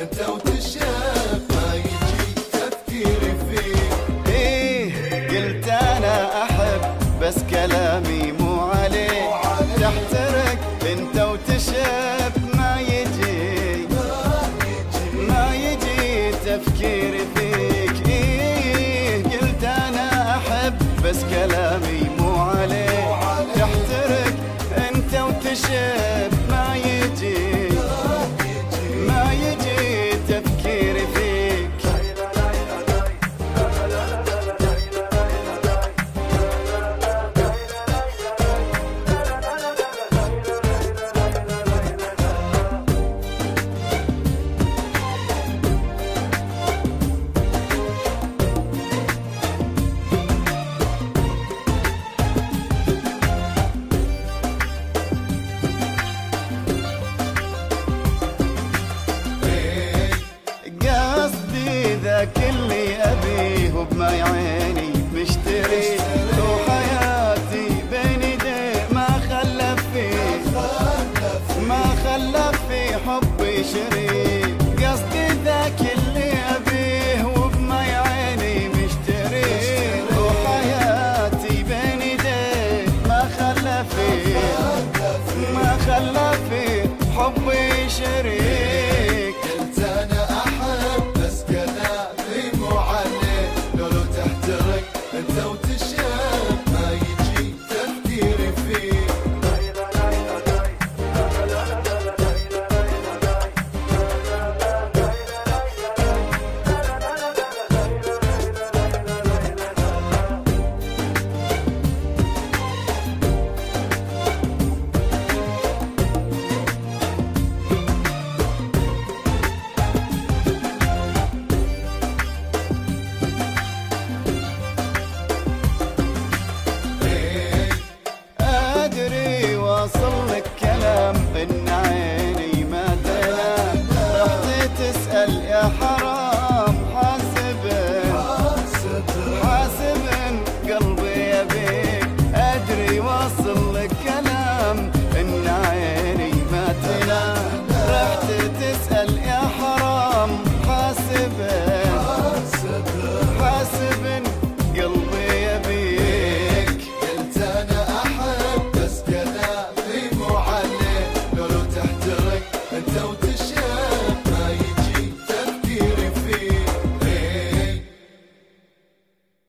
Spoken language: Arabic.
أنت وتشاف ما يجي تفكيري فيك إيه قلت أنا أحب بس كلامي مو عليك. تحترق أنت وتشاف ما يجي. ما يجي تفكيري فيك. إيه قلت أنا أحب بس كلامي مو عليك. تحترق أنت وتشاف يا عيني مشتري بين ايديه حبي شريك your heart.